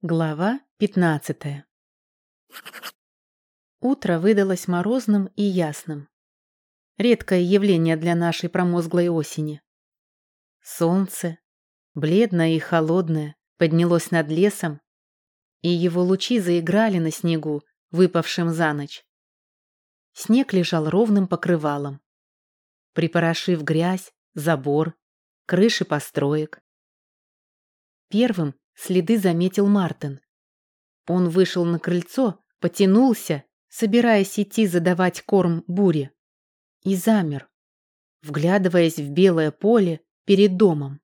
Глава 15 Утро выдалось морозным и ясным. Редкое явление для нашей промозглой осени. Солнце, бледное и холодное, поднялось над лесом, и его лучи заиграли на снегу, выпавшем за ночь. Снег лежал ровным покрывалом, припорошив грязь, забор, крыши построек. Первым Следы заметил Мартин. Он вышел на крыльцо, потянулся, собираясь идти задавать корм буре, и замер, вглядываясь в белое поле перед домом.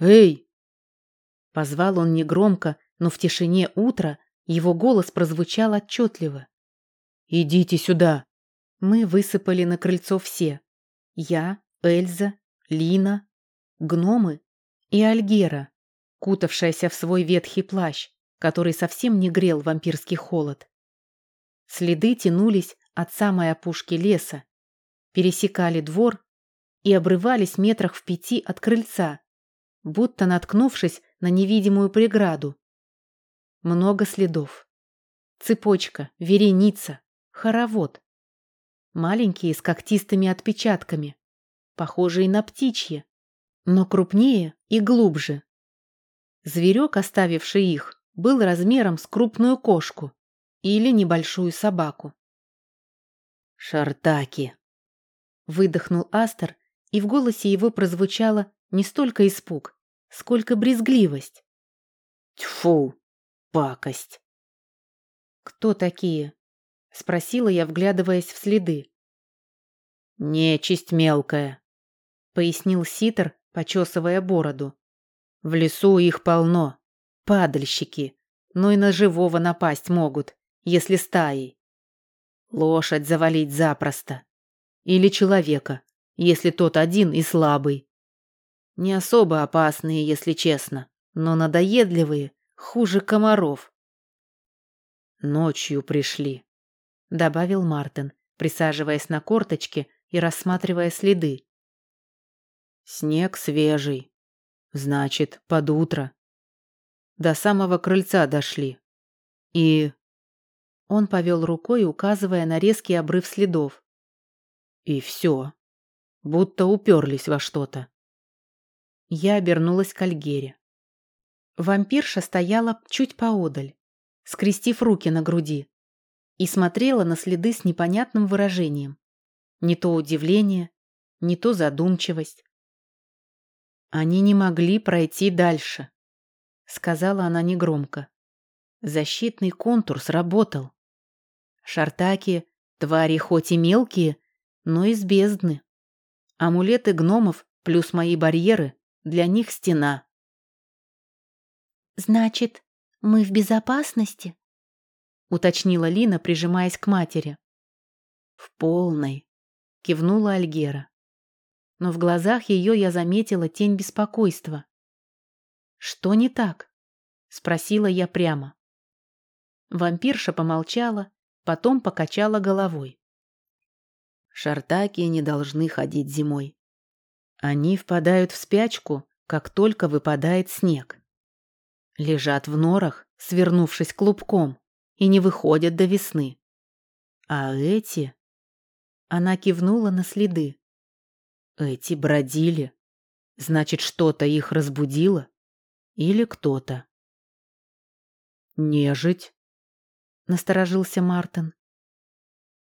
«Эй!» Позвал он негромко, но в тишине утра его голос прозвучал отчетливо. «Идите сюда!» Мы высыпали на крыльцо все. Я, Эльза, Лина, гномы и Альгера, кутавшаяся в свой ветхий плащ, который совсем не грел вампирский холод. Следы тянулись от самой опушки леса, пересекали двор и обрывались метрах в пяти от крыльца, будто наткнувшись на невидимую преграду. Много следов. Цепочка, вереница, хоровод. Маленькие с когтистыми отпечатками, похожие на птичьи, но крупнее и глубже. Зверек, оставивший их, был размером с крупную кошку или небольшую собаку. «Шартаки!» — выдохнул Астер, и в голосе его прозвучало не столько испуг, сколько брезгливость. «Тьфу! Пакость!» «Кто такие?» — спросила я, вглядываясь в следы. «Нечисть мелкая», — пояснил Ситер, почесывая бороду. В лесу их полно. Падальщики. Но и на живого напасть могут, если стаей. Лошадь завалить запросто. Или человека, если тот один и слабый. Не особо опасные, если честно, но надоедливые, хуже комаров. Ночью пришли, добавил Мартин, присаживаясь на корточки и рассматривая следы. Снег свежий, Значит, под утро. До самого крыльца дошли. И... Он повел рукой, указывая на резкий обрыв следов. И все. Будто уперлись во что-то. Я обернулась к Альгере. Вампирша стояла чуть поодаль, скрестив руки на груди, и смотрела на следы с непонятным выражением. Не то удивление, не то задумчивость. Они не могли пройти дальше, сказала она негромко. Защитный контур сработал. Шартаки — твари хоть и мелкие, но из бездны. Амулеты гномов плюс мои барьеры — для них стена. «Значит, мы в безопасности?» — уточнила Лина, прижимаясь к матери. «В полной», — кивнула Альгера но в глазах ее я заметила тень беспокойства. «Что не так?» — спросила я прямо. Вампирша помолчала, потом покачала головой. Шартаки не должны ходить зимой. Они впадают в спячку, как только выпадает снег. Лежат в норах, свернувшись клубком, и не выходят до весны. А эти... Она кивнула на следы. Эти бродили. Значит, что-то их разбудило? Или кто-то? Нежить? Насторожился Мартин.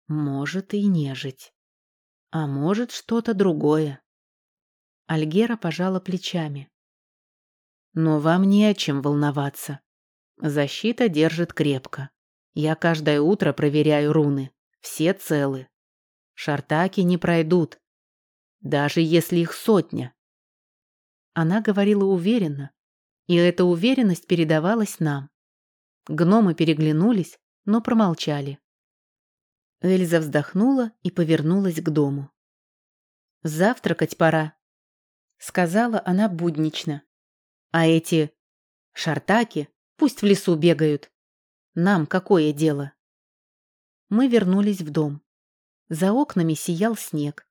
Может и нежить. А может что-то другое. Альгера пожала плечами. Но вам не о чем волноваться. Защита держит крепко. Я каждое утро проверяю руны. Все целы. Шартаки не пройдут, даже если их сотня. Она говорила уверенно, и эта уверенность передавалась нам. Гномы переглянулись, но промолчали. Эльза вздохнула и повернулась к дому. «Завтракать пора», — сказала она буднично. «А эти шартаки пусть в лесу бегают. Нам какое дело?» Мы вернулись в дом. За окнами сиял снег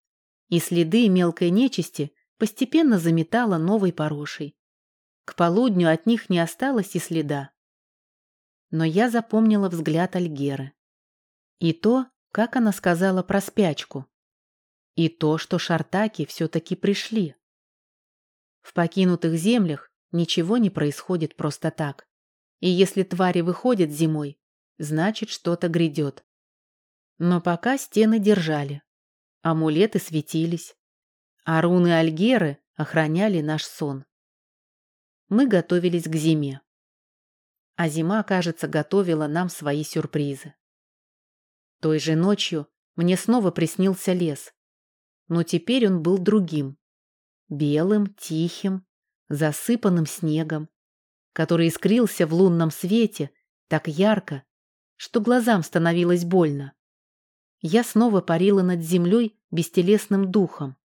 и следы мелкой нечисти постепенно заметала новой порошей. К полудню от них не осталось и следа. Но я запомнила взгляд Альгеры. И то, как она сказала про спячку. И то, что шартаки все-таки пришли. В покинутых землях ничего не происходит просто так. И если твари выходят зимой, значит что-то грядет. Но пока стены держали. Амулеты светились. А руны Альгеры охраняли наш сон. Мы готовились к зиме. А зима, кажется, готовила нам свои сюрпризы. Той же ночью мне снова приснился лес. Но теперь он был другим. Белым, тихим, засыпанным снегом, который искрился в лунном свете так ярко, что глазам становилось больно. Я снова парила над землей бестелесным духом,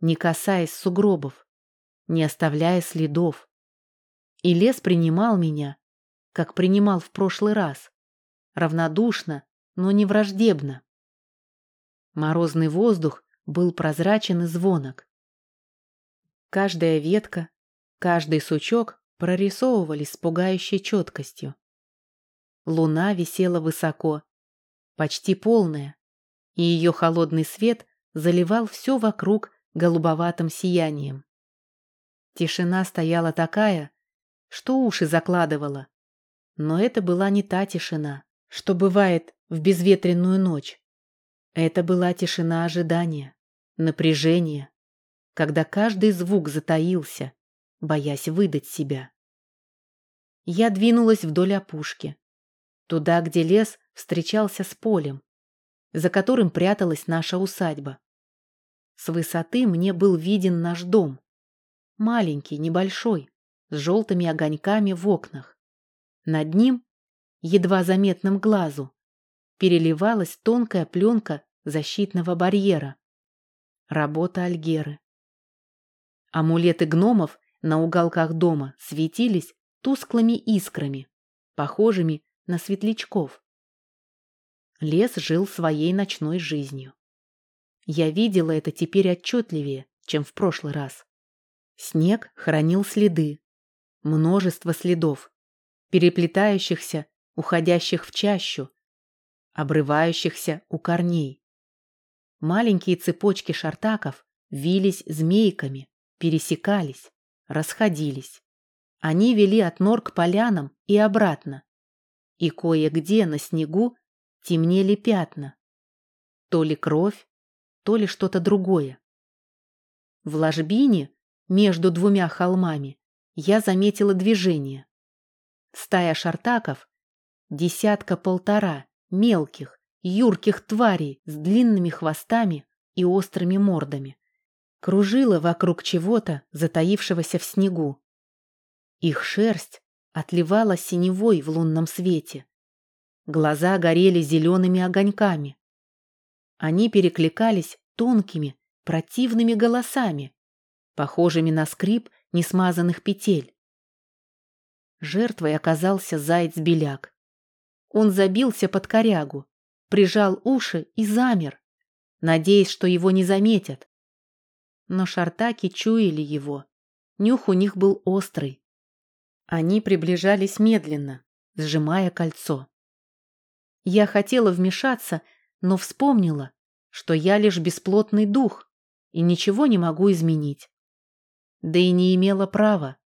не касаясь сугробов, не оставляя следов. И лес принимал меня, как принимал в прошлый раз, равнодушно, но не враждебно. Морозный воздух был прозрачен и звонок. Каждая ветка, каждый сучок прорисовывались с пугающей четкостью. Луна висела высоко, почти полная, и ее холодный свет заливал все вокруг голубоватым сиянием. Тишина стояла такая, что уши закладывала. Но это была не та тишина, что бывает в безветренную ночь. Это была тишина ожидания, напряжения, когда каждый звук затаился, боясь выдать себя. Я двинулась вдоль опушки, туда, где лес встречался с полем, за которым пряталась наша усадьба. С высоты мне был виден наш дом. Маленький, небольшой, с желтыми огоньками в окнах. Над ним, едва заметным глазу, переливалась тонкая пленка защитного барьера. Работа Альгеры. Амулеты гномов на уголках дома светились тусклыми искрами, похожими на светлячков. Лес жил своей ночной жизнью. Я видела это теперь отчетливее, чем в прошлый раз. Снег хранил следы. Множество следов, переплетающихся, уходящих в чащу, обрывающихся у корней. Маленькие цепочки шартаков вились змейками, пересекались, расходились. Они вели от нор к полянам и обратно. И кое-где на снегу темнели пятна. То ли кровь, то ли что-то другое. В ложбине, между двумя холмами, я заметила движение. Стая шартаков, десятка-полтора мелких, юрких тварей с длинными хвостами и острыми мордами, кружила вокруг чего-то, затаившегося в снегу. Их шерсть отливала синевой в лунном свете. Глаза горели зелеными огоньками. Они перекликались тонкими, противными голосами, похожими на скрип несмазанных петель. Жертвой оказался заяц-беляк. Он забился под корягу, прижал уши и замер, надеясь, что его не заметят. Но шартаки чуяли его. Нюх у них был острый. Они приближались медленно, сжимая кольцо. Я хотела вмешаться, но вспомнила, что я лишь бесплотный дух и ничего не могу изменить. Да и не имела права.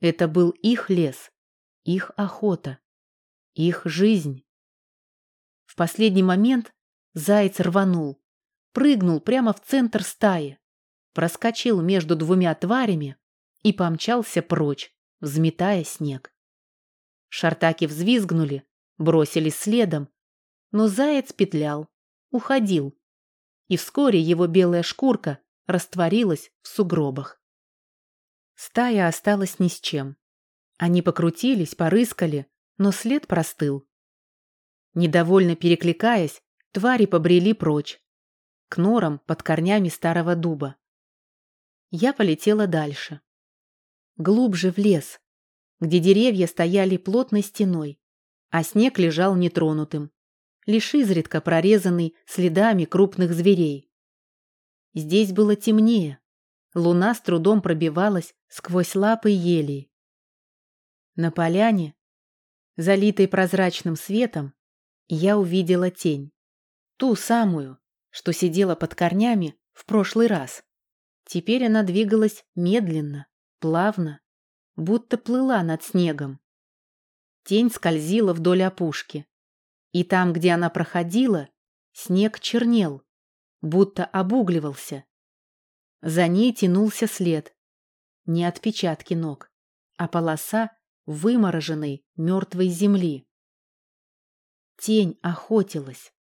Это был их лес, их охота, их жизнь. В последний момент заяц рванул, прыгнул прямо в центр стаи, проскочил между двумя тварями и помчался прочь, взметая снег. Шартаки взвизгнули, бросились следом, но заяц петлял, уходил, и вскоре его белая шкурка растворилась в сугробах. Стая осталась ни с чем. Они покрутились, порыскали, но след простыл. Недовольно перекликаясь, твари побрели прочь, к норам под корнями старого дуба. Я полетела дальше. Глубже в лес, где деревья стояли плотной стеной, а снег лежал нетронутым лишь изредка прорезанный следами крупных зверей. Здесь было темнее. Луна с трудом пробивалась сквозь лапы елей, На поляне, залитой прозрачным светом, я увидела тень. Ту самую, что сидела под корнями в прошлый раз. Теперь она двигалась медленно, плавно, будто плыла над снегом. Тень скользила вдоль опушки. И там, где она проходила, снег чернел, будто обугливался. За ней тянулся след. Не отпечатки ног, а полоса вымороженной мертвой земли. Тень охотилась,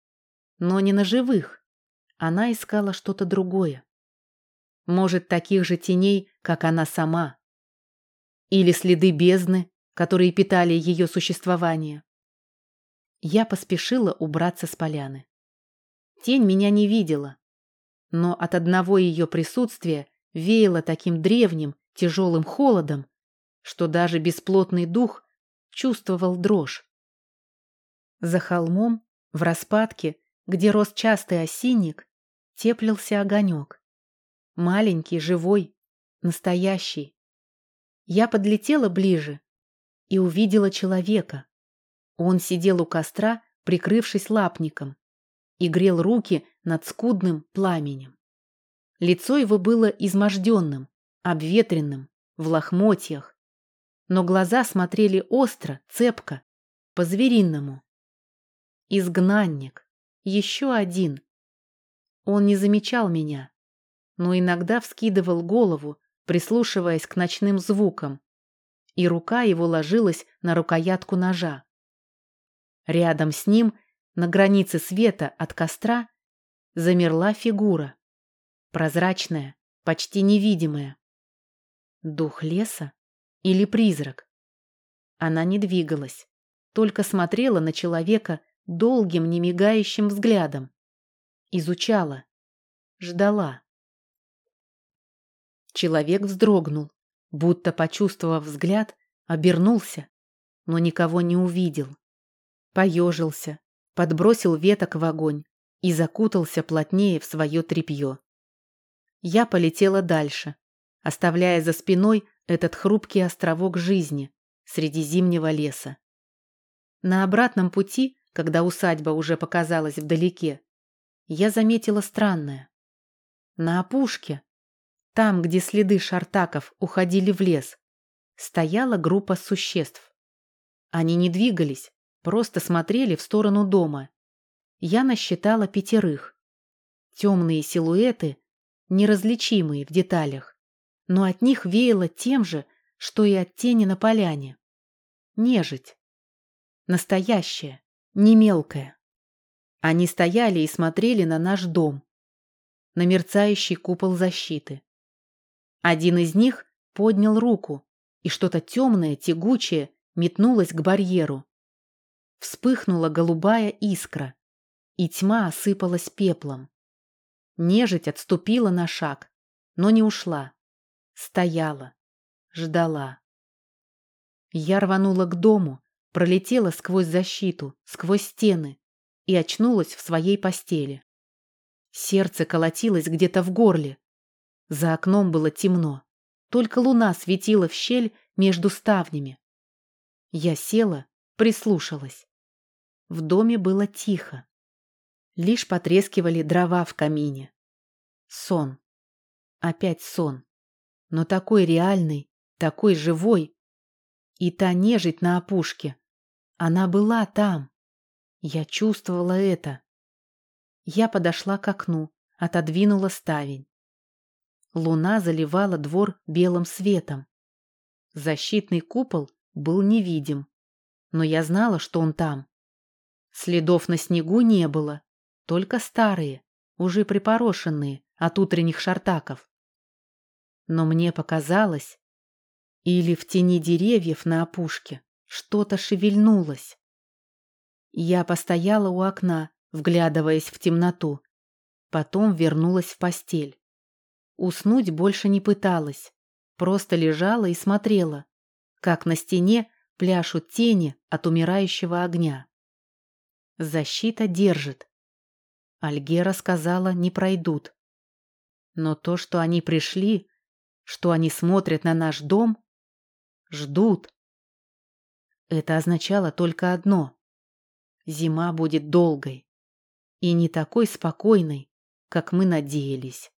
но не на живых. Она искала что-то другое. Может, таких же теней, как она сама. Или следы бездны, которые питали ее существование. Я поспешила убраться с поляны. Тень меня не видела, но от одного ее присутствия веяло таким древним, тяжелым холодом, что даже бесплотный дух чувствовал дрожь. За холмом, в распадке, где рос частый осинник, теплился огонек. Маленький, живой, настоящий. Я подлетела ближе и увидела человека. Он сидел у костра, прикрывшись лапником, и грел руки над скудным пламенем. Лицо его было изможденным, обветренным, в лохмотьях, но глаза смотрели остро, цепко, по-звериному. Изгнанник, еще один. Он не замечал меня, но иногда вскидывал голову, прислушиваясь к ночным звукам, и рука его ложилась на рукоятку ножа. Рядом с ним, на границе света от костра, замерла фигура. Прозрачная, почти невидимая. Дух леса или призрак? Она не двигалась, только смотрела на человека долгим, немигающим взглядом. Изучала, ждала. Человек вздрогнул, будто, почувствовав взгляд, обернулся, но никого не увидел. Поежился, подбросил веток в огонь и закутался плотнее в свое тряпье. Я полетела дальше, оставляя за спиной этот хрупкий островок жизни среди зимнего леса. На обратном пути, когда усадьба уже показалась вдалеке, я заметила странное. На опушке, там, где следы шартаков уходили в лес, стояла группа существ. Они не двигались, просто смотрели в сторону дома. Я насчитала пятерых. Темные силуэты, неразличимые в деталях, но от них веяло тем же, что и от тени на поляне. Нежить. Настоящая, не мелкая. Они стояли и смотрели на наш дом, на мерцающий купол защиты. Один из них поднял руку, и что-то темное, тягучее метнулось к барьеру. Вспыхнула голубая искра, и тьма осыпалась пеплом. Нежить отступила на шаг, но не ушла. Стояла, ждала. Я рванула к дому, пролетела сквозь защиту, сквозь стены и очнулась в своей постели. Сердце колотилось где-то в горле, за окном было темно. Только луна светила в щель между ставнями. Я села, прислушалась. В доме было тихо. Лишь потрескивали дрова в камине. Сон. Опять сон. Но такой реальный, такой живой. И та нежить на опушке. Она была там. Я чувствовала это. Я подошла к окну, отодвинула ставень. Луна заливала двор белым светом. Защитный купол был невидим, но я знала, что он там. Следов на снегу не было, только старые, уже припорошенные от утренних шартаков. Но мне показалось, или в тени деревьев на опушке что-то шевельнулось. Я постояла у окна, вглядываясь в темноту, потом вернулась в постель. Уснуть больше не пыталась, просто лежала и смотрела, как на стене пляшут тени от умирающего огня. Защита держит. Альгера сказала, не пройдут. Но то, что они пришли, что они смотрят на наш дом, ждут. Это означало только одно. Зима будет долгой и не такой спокойной, как мы надеялись.